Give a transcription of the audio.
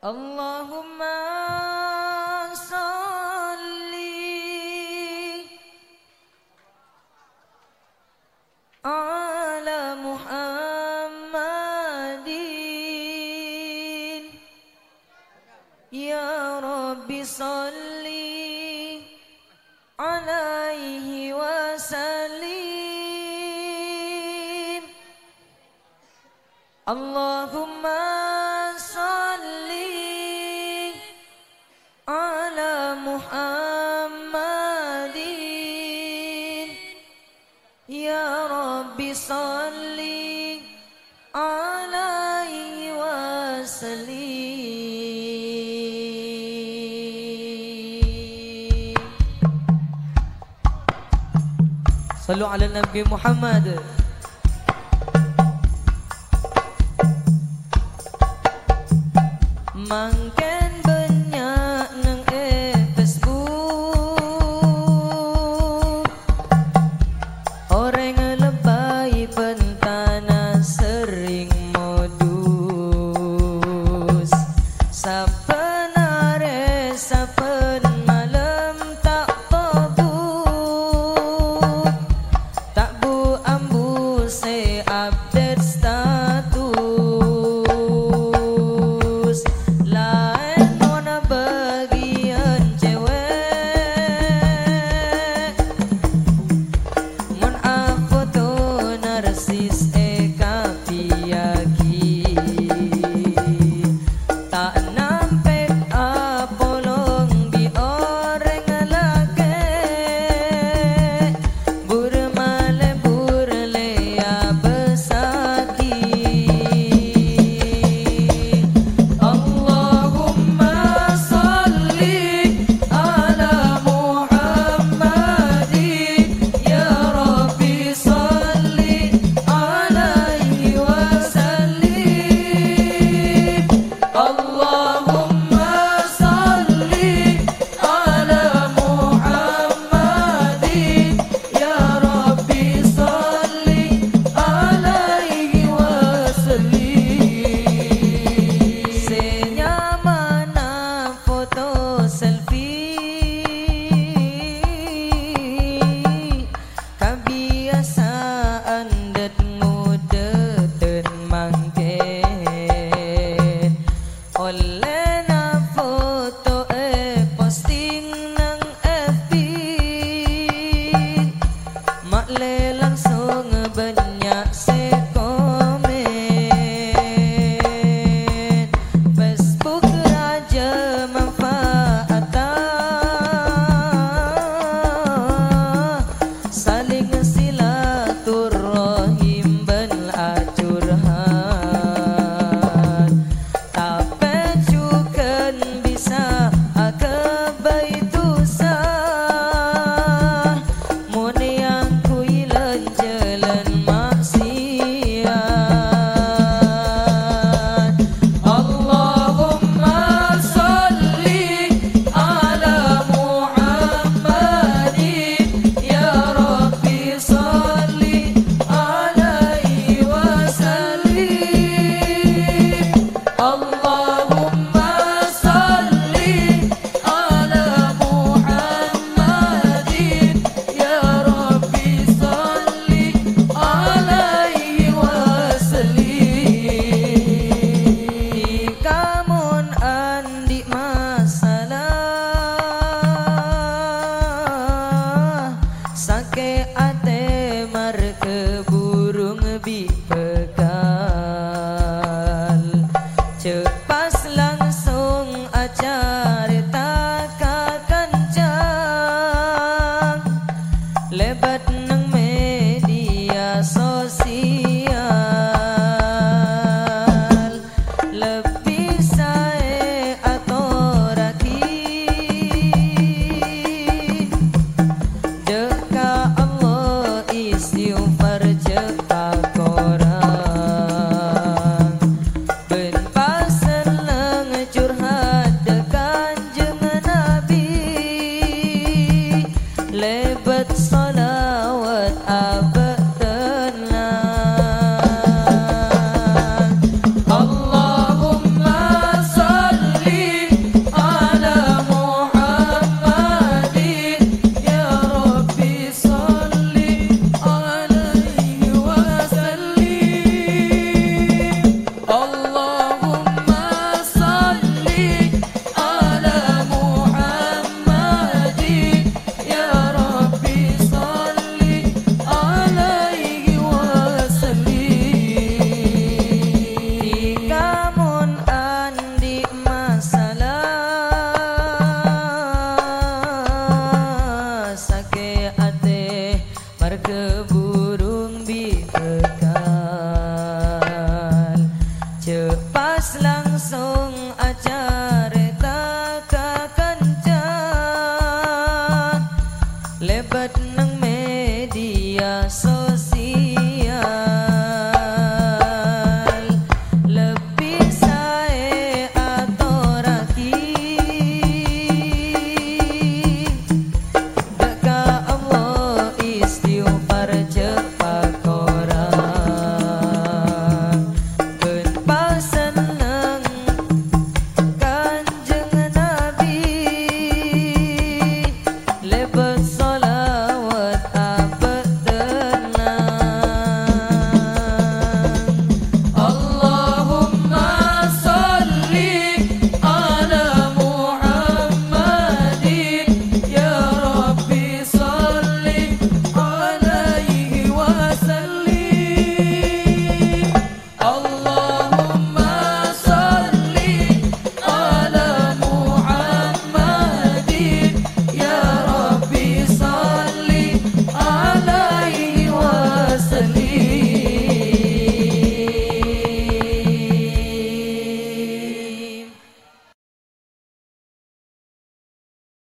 اللهم صل على محمد. يا رب صل عليه وسلم. الله taslim Sallu ala Nabi Muhammad. Mang existe. lebat Cepas langsung acara